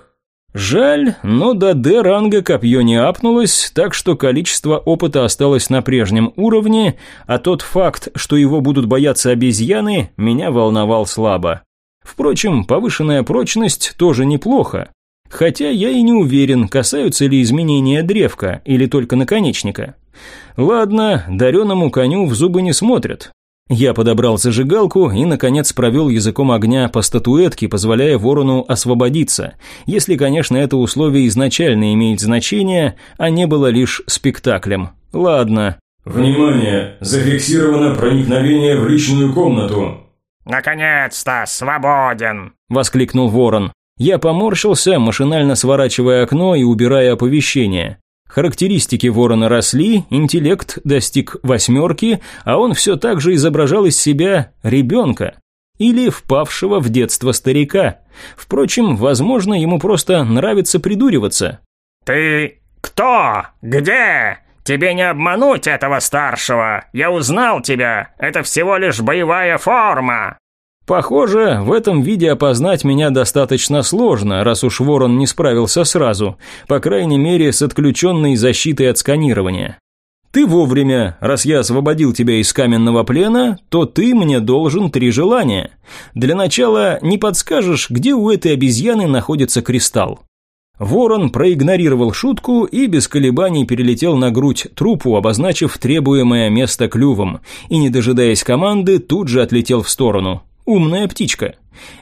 Жаль, но до Д-ранга копье не апнулось, так что количество опыта осталось на прежнем уровне, а тот факт, что его будут бояться обезьяны, меня волновал слабо. Впрочем, повышенная прочность тоже неплохо. Хотя я и не уверен, касаются ли изменения древка или только наконечника. Ладно, дареному коню в зубы не смотрят. Я подобрал зажигалку и, наконец, провел языком огня по статуэтке, позволяя ворону освободиться, если, конечно, это условие изначально имеет значение, а не было лишь спектаклем. Ладно.
«Внимание! Зафиксировано проникновение в личную комнату!»
«Наконец-то! Свободен!»
– воскликнул ворон. Я поморщился, машинально сворачивая окно и убирая оповещение. Характеристики ворона росли, интеллект достиг восьмерки, а он все так же изображал из себя ребенка или впавшего в детство старика. Впрочем, возможно, ему просто нравится придуриваться.
«Ты кто? Где? Тебе не обмануть этого старшего. Я узнал тебя. Это всего лишь боевая форма».
Похоже, в этом виде опознать меня достаточно сложно, раз уж ворон не справился сразу, по крайней мере с отключенной защитой от сканирования. Ты вовремя, раз я освободил тебя из каменного плена, то ты мне должен три желания. Для начала не подскажешь, где у этой обезьяны находится кристалл. Ворон проигнорировал шутку и без колебаний перелетел на грудь трупу, обозначив требуемое место клювом, и, не дожидаясь команды, тут же отлетел в сторону. Умная птичка.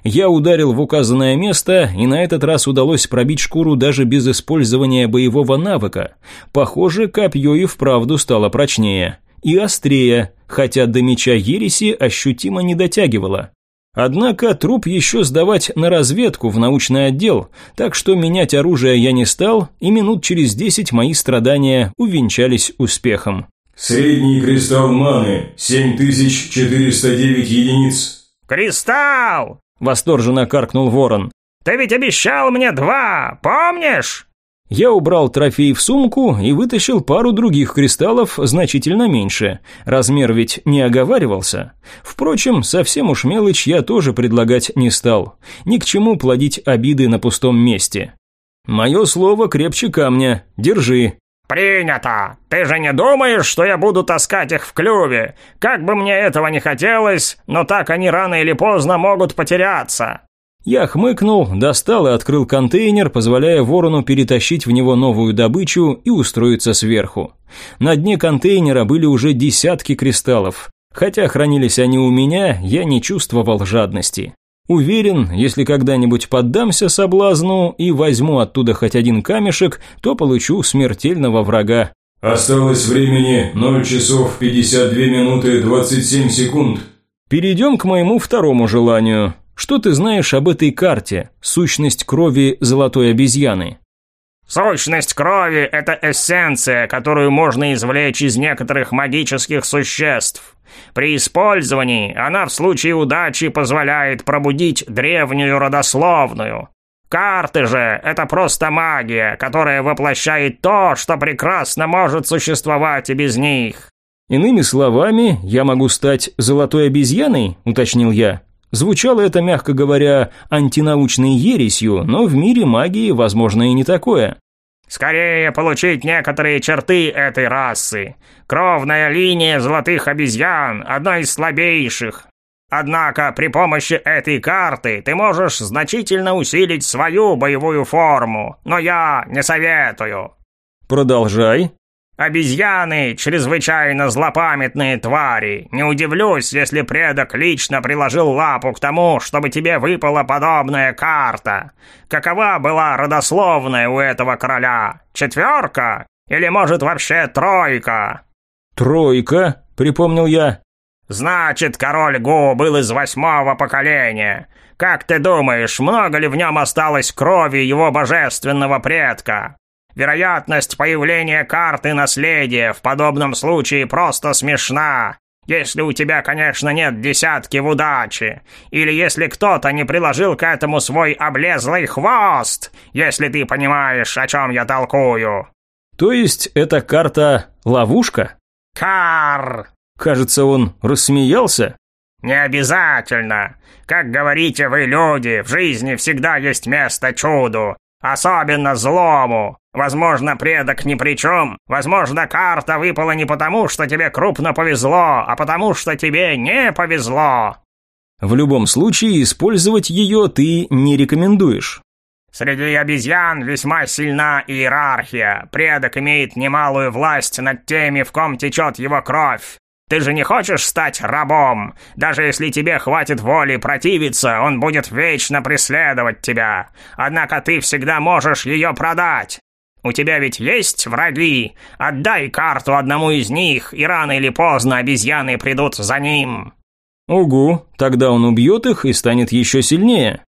Я ударил в указанное место, и на этот раз удалось пробить шкуру даже без использования боевого навыка. Похоже, копье и вправду стало прочнее. И острее, хотя до меча ереси ощутимо не дотягивало. Однако труп еще сдавать на разведку в научный отдел, так что менять оружие я не стал, и минут через десять мои страдания увенчались успехом.
Средний кристалл маны 7409 единиц.
«Кристалл!»
– восторженно каркнул ворон.
«Ты ведь обещал мне два, помнишь?»
Я убрал трофей в сумку и вытащил пару других кристаллов значительно меньше. Размер ведь не оговаривался. Впрочем, совсем уж мелочь я тоже предлагать не стал. Ни к чему плодить обиды на пустом месте. Мое слово крепче камня. Держи.
«Принято! Ты же не думаешь, что я буду таскать их в клюве? Как бы мне этого не хотелось, но так они рано или поздно могут потеряться!»
Я хмыкнул, достал и открыл контейнер, позволяя ворону перетащить в него новую добычу и устроиться сверху. На дне контейнера были уже десятки кристаллов. Хотя хранились они у меня, я не чувствовал жадности. Уверен, если когда-нибудь поддамся соблазну и возьму оттуда хоть один камешек, то получу смертельного врага.
Осталось времени 0 часов 52 минуты 27 секунд.
Перейдем к моему второму желанию. Что ты знаешь об этой карте, сущность крови золотой обезьяны?
Сущность крови – это эссенция, которую можно извлечь из некоторых магических существ. При использовании она в случае удачи позволяет пробудить древнюю родословную. Карты же – это просто магия, которая воплощает то, что прекрасно может существовать и без них.
Иными словами, я могу стать золотой обезьяной, уточнил я. Звучало это, мягко говоря, антинаучной ересью, но в мире магии возможно и не такое.
Скорее получить некоторые черты этой расы. Кровная линия золотых обезьян – одна из слабейших. Однако при помощи этой карты ты можешь значительно усилить свою боевую форму, но я не советую.
Продолжай.
Обезьяны – чрезвычайно злопамятные твари. Не удивлюсь, если предок лично приложил лапу к тому, чтобы тебе выпала подобная карта. Какова была родословная у этого короля? Четверка? Или, может, вообще тройка?»
«Тройка», — припомнил я.
«Значит, король Гу был из восьмого поколения. Как ты думаешь, много ли в нем осталось крови его божественного предка? Вероятность появления карты наследия в подобном случае просто смешна. Если у тебя, конечно, нет десятки в удаче, или если кто-то не приложил к этому свой облезлый хвост, если ты понимаешь, о чем я толкую.
То есть эта карта ловушка?
Кар!
Кажется, он рассмеялся.
Не обязательно. Как говорите вы, люди, в жизни всегда есть место чуду, особенно злому. Возможно, предок ни при чем. Возможно, карта выпала не потому, что тебе крупно повезло, а потому, что тебе не повезло.
В любом случае, использовать ее ты не рекомендуешь.
Среди обезьян весьма сильна иерархия. Предок имеет немалую власть над теми, в ком течет его кровь. Ты же не хочешь стать рабом? Даже если тебе хватит воли противиться, он будет вечно преследовать тебя. Однако ты всегда можешь ее продать. У тебя ведь есть враги? Отдай карту одному из них, и рано или поздно обезьяны придут за ним».
«Угу, тогда он убьет их и станет еще сильнее».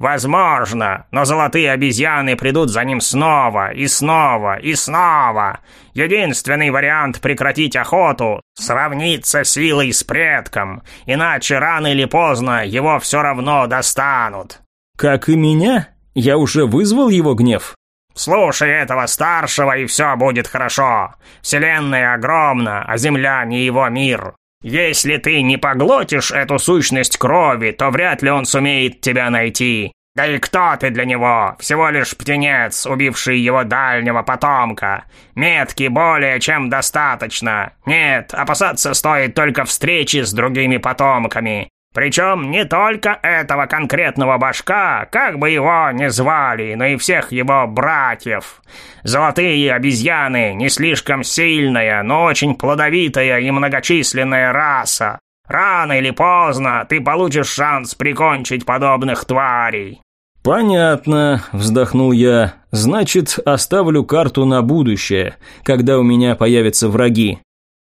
«Возможно, но золотые обезьяны придут за ним снова и снова и снова. Единственный вариант прекратить охоту – сравниться силой с предком, иначе рано или поздно его все равно достанут».
«Как и меня? Я уже вызвал его гнев?»
«Слушай этого старшего, и все будет хорошо. Вселенная огромна, а Земля не его мир. Если ты не поглотишь эту сущность крови, то вряд ли он сумеет тебя найти. Да и кто ты для него? Всего лишь птенец, убивший его дальнего потомка. Метки более чем достаточно. Нет, опасаться стоит только встречи с другими потомками. Причем не только этого конкретного башка, как бы его ни звали, но и всех его братьев. Золотые обезьяны не слишком сильная, но очень плодовитая и многочисленная раса. Рано или поздно ты получишь шанс прикончить подобных тварей.
«Понятно», – вздохнул я. «Значит, оставлю карту на будущее, когда у меня появятся враги.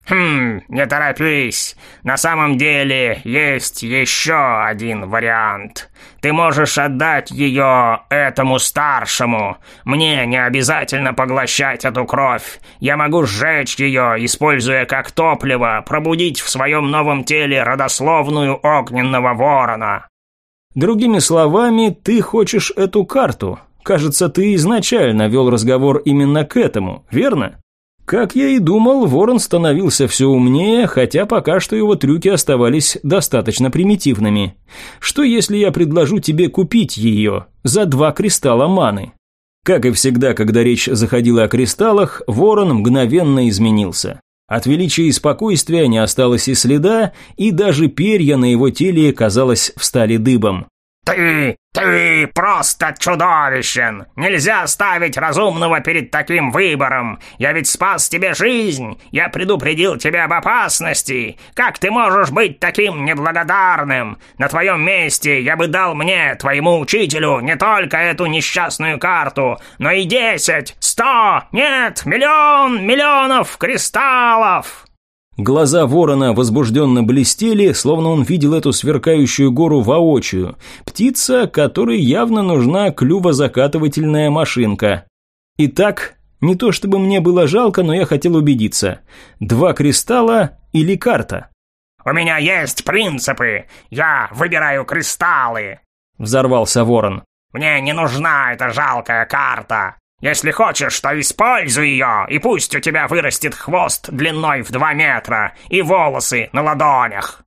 «Хм, не торопись. На самом деле есть еще один вариант. Ты можешь отдать ее этому старшему. Мне не обязательно поглощать эту кровь. Я могу сжечь ее, используя как топливо, пробудить в своем новом теле родословную огненного ворона».
«Другими словами, ты хочешь эту карту. Кажется, ты изначально вел разговор именно к этому, верно?» Как я и думал, ворон становился все умнее, хотя пока что его трюки оставались достаточно примитивными. Что если я предложу тебе купить ее за два кристалла маны? Как и всегда, когда речь заходила о кристаллах, ворон мгновенно изменился. От величия и спокойствия не осталось и следа, и даже перья на его теле, казалось, встали дыбом.
Ты, ты просто чудовищен! Нельзя ставить разумного перед таким выбором! Я ведь спас тебе жизнь! Я предупредил тебя об опасности! Как ты можешь быть таким неблагодарным? На твоем месте я бы дал мне, твоему учителю, не только эту несчастную карту, но и десять, сто, нет, миллион, миллионов кристаллов!»
Глаза ворона возбужденно блестели, словно он видел эту сверкающую гору воочию. Птица, которой явно нужна клювозакатывательная машинка. Итак, не то чтобы мне было жалко, но я хотел убедиться. Два кристалла или карта?
«У меня есть принципы. Я выбираю кристаллы», —
взорвался ворон.
«Мне не нужна эта жалкая карта. Если хочешь, то используй ее, и пусть у тебя вырастет хвост длиной в два метра и волосы на ладонях».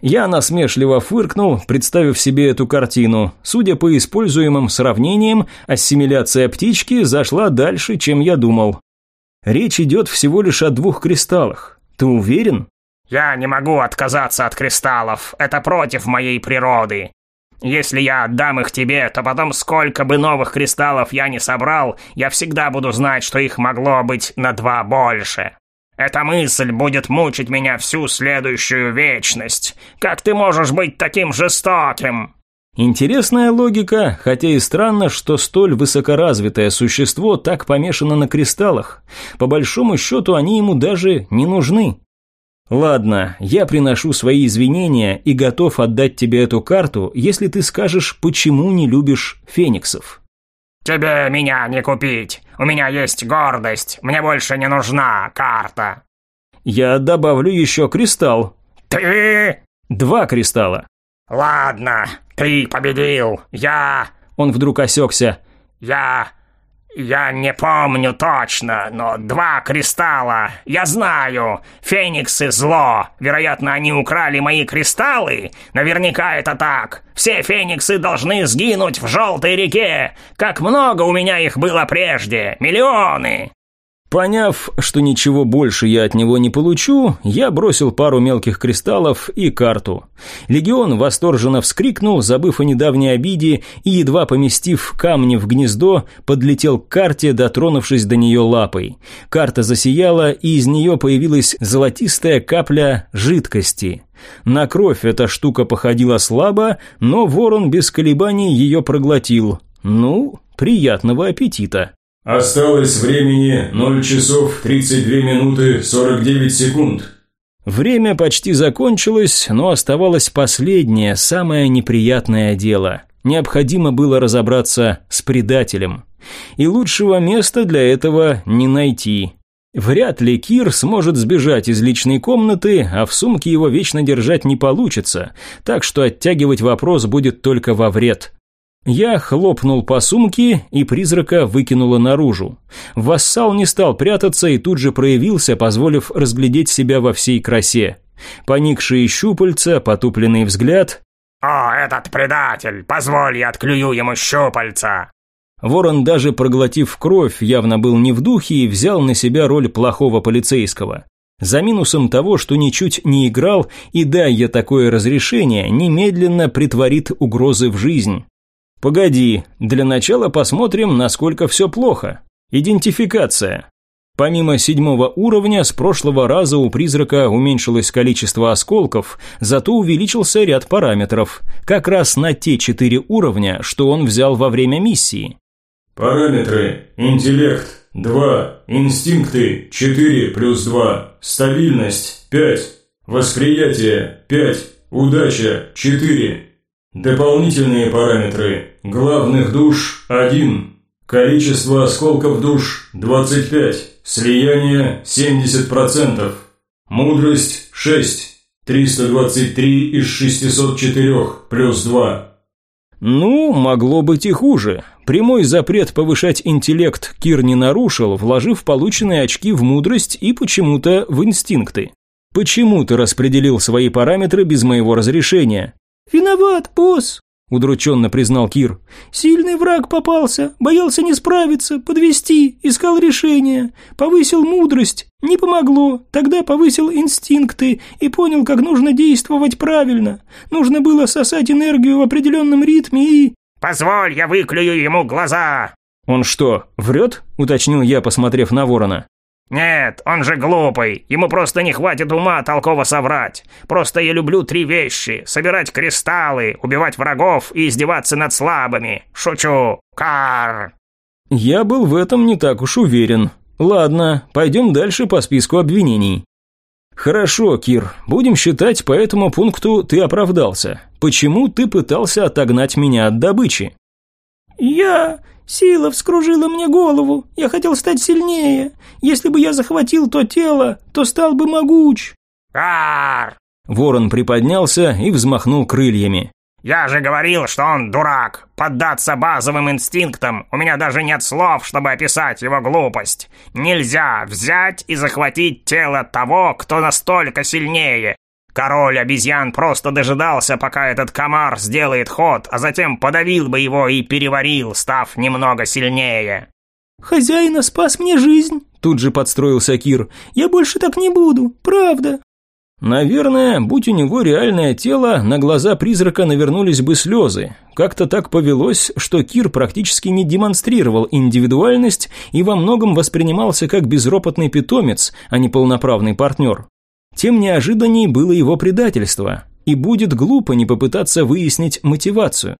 Я насмешливо фыркнул, представив себе эту картину. Судя по используемым сравнениям, ассимиляция птички зашла дальше, чем я думал. Речь идет всего лишь о двух кристаллах. Ты уверен?
Я не могу отказаться от кристаллов. Это против моей природы. Если я отдам их тебе, то потом сколько бы новых кристаллов я не собрал, я всегда буду знать, что их могло быть на два больше. Эта мысль будет мучить меня всю следующую вечность. Как ты можешь быть таким жестоким?»
Интересная логика, хотя и странно, что столь высокоразвитое существо так помешано на кристаллах. По большому счету они ему даже не нужны. Ладно, я приношу свои извинения и готов отдать тебе эту карту, если ты скажешь, почему не любишь фениксов.
Тебе меня не купить. У меня есть гордость. Мне больше не нужна карта.
Я добавлю еще кристалл.
Ты?
Два кристалла.
Ладно, ты победил. Я...
Он вдруг осекся.
Я... «Я не помню точно, но два кристалла. Я знаю. Фениксы зло. Вероятно, они украли мои кристаллы. Наверняка это так. Все фениксы должны сгинуть в желтой реке. Как много у меня их было прежде. Миллионы.
Поняв, что ничего больше я от него не получу, я бросил пару мелких кристаллов и карту. Легион восторженно вскрикнул, забыв о недавней обиде, и, едва поместив камни в гнездо, подлетел к карте, дотронувшись до нее лапой. Карта засияла, и из нее появилась золотистая капля жидкости. На кровь эта штука походила слабо, но ворон без колебаний ее проглотил. Ну, приятного аппетита.
Осталось времени 0 часов 32 минуты 49 секунд.
Время почти закончилось, но оставалось последнее, самое неприятное дело. Необходимо было разобраться с предателем. И лучшего места для этого не найти. Вряд ли Кир сможет сбежать из личной комнаты, а в сумке его вечно держать не получится, так что оттягивать вопрос будет только во вред. Я хлопнул по сумке, и призрака выкинуло наружу. Вассал не стал прятаться и тут же проявился, позволив разглядеть себя во всей красе. Поникшие щупальца, потупленный взгляд.
«О, этот предатель! Позволь, я отклюю ему щупальца!»
Ворон, даже проглотив кровь, явно был не в духе и взял на себя роль плохого полицейского. За минусом того, что ничуть не играл, и дай я такое разрешение, немедленно притворит угрозы в жизнь. Погоди, для начала посмотрим, насколько все плохо. Идентификация. Помимо седьмого уровня, с прошлого раза у призрака уменьшилось количество осколков, зато увеличился ряд параметров, как раз на те четыре уровня, что он взял во время миссии.
Параметры. Интеллект – 2, инстинкты – 4 плюс 2, стабильность – 5, восприятие – 5, удача – 4, Дополнительные параметры. Главных душ – 1. Количество осколков душ – 25. Слияние – 70%. Мудрость – 6. 323 из 604 плюс 2.
Ну, могло быть и хуже. Прямой запрет повышать интеллект Кир не нарушил, вложив полученные очки в мудрость и почему-то в инстинкты. Почему ты распределил свои параметры без моего разрешения?
«Виноват, босс!»
удрученно признал Кир.
«Сильный враг попался, боялся не справиться, подвести, искал решение, повысил мудрость, не помогло, тогда повысил инстинкты и понял, как нужно действовать правильно. Нужно было сосать энергию в определенном ритме и...»
«Позволь, я выклюю ему глаза!»
«Он что, врет?» – уточнил я, посмотрев на ворона.
«Нет, он же глупый. Ему просто не хватит ума толково соврать. Просто я люблю три вещи. Собирать кристаллы, убивать врагов и издеваться над слабыми. Шучу. Кар!»
Я был в этом не так уж уверен. Ладно, пойдем дальше по списку обвинений. Хорошо, Кир, будем считать, по этому пункту ты оправдался. Почему ты пытался отогнать меня от добычи?
Я... Сила вскружила мне голову. Я хотел стать сильнее. Если бы я захватил то тело, то стал бы могуч.
Ар!
Ворон приподнялся и взмахнул крыльями.
«Я же говорил, что он дурак! Поддаться базовым инстинктам! У меня даже нет слов, чтобы описать его глупость! Нельзя взять и захватить тело того, кто настолько сильнее! Король обезьян просто дожидался, пока этот комар сделает ход, а затем подавил бы его и переварил, став немного сильнее.
«Хозяина спас мне жизнь», — тут же подстроился Кир. «Я больше так не буду, правда».
Наверное, будь у него реальное тело, на глаза призрака навернулись бы слезы. Как-то так повелось, что Кир практически не демонстрировал индивидуальность и во многом воспринимался как безропотный питомец, а не полноправный партнер тем неожиданней было его предательство, и будет глупо не попытаться выяснить мотивацию.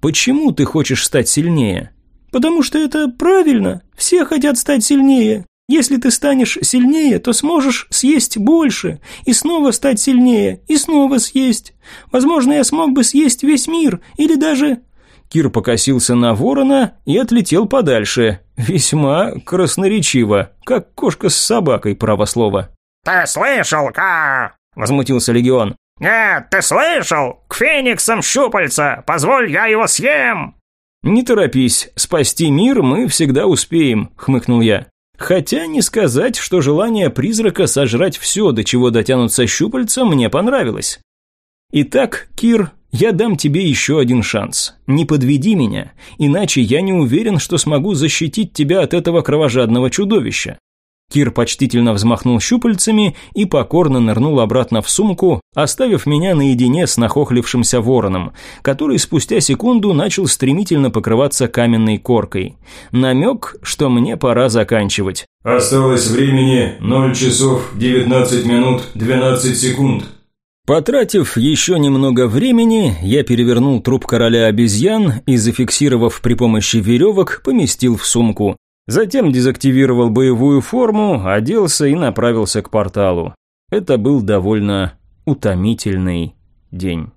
Почему ты хочешь стать сильнее?
Потому что это правильно, все хотят стать сильнее. Если ты станешь сильнее, то сможешь съесть больше, и снова стать сильнее, и снова съесть. Возможно, я смог бы съесть весь мир, или даже...
Кир покосился на ворона и отлетел подальше. Весьма красноречиво, как кошка с собакой, право слово.
«Ты слышал, Ка?» – возмутился Легион. «Нет, ты слышал? К фениксам щупальца! Позволь, я его съем!»
«Не торопись, спасти мир мы всегда успеем», – хмыкнул я. Хотя не сказать, что желание призрака сожрать все, до чего дотянутся щупальца, мне понравилось. Итак, Кир, я дам тебе еще один шанс. Не подведи меня, иначе я не уверен, что смогу защитить тебя от этого кровожадного чудовища. Кир почтительно взмахнул щупальцами и покорно нырнул обратно в сумку, оставив меня наедине с нахохлившимся вороном, который спустя секунду начал стремительно покрываться каменной коркой. Намек, что мне пора заканчивать.
«Осталось времени 0 часов 19 минут 12 секунд».
Потратив еще немного времени, я перевернул труп короля обезьян и, зафиксировав при помощи веревок, поместил в сумку. Затем дезактивировал боевую форму, оделся и направился к порталу. Это был довольно утомительный день.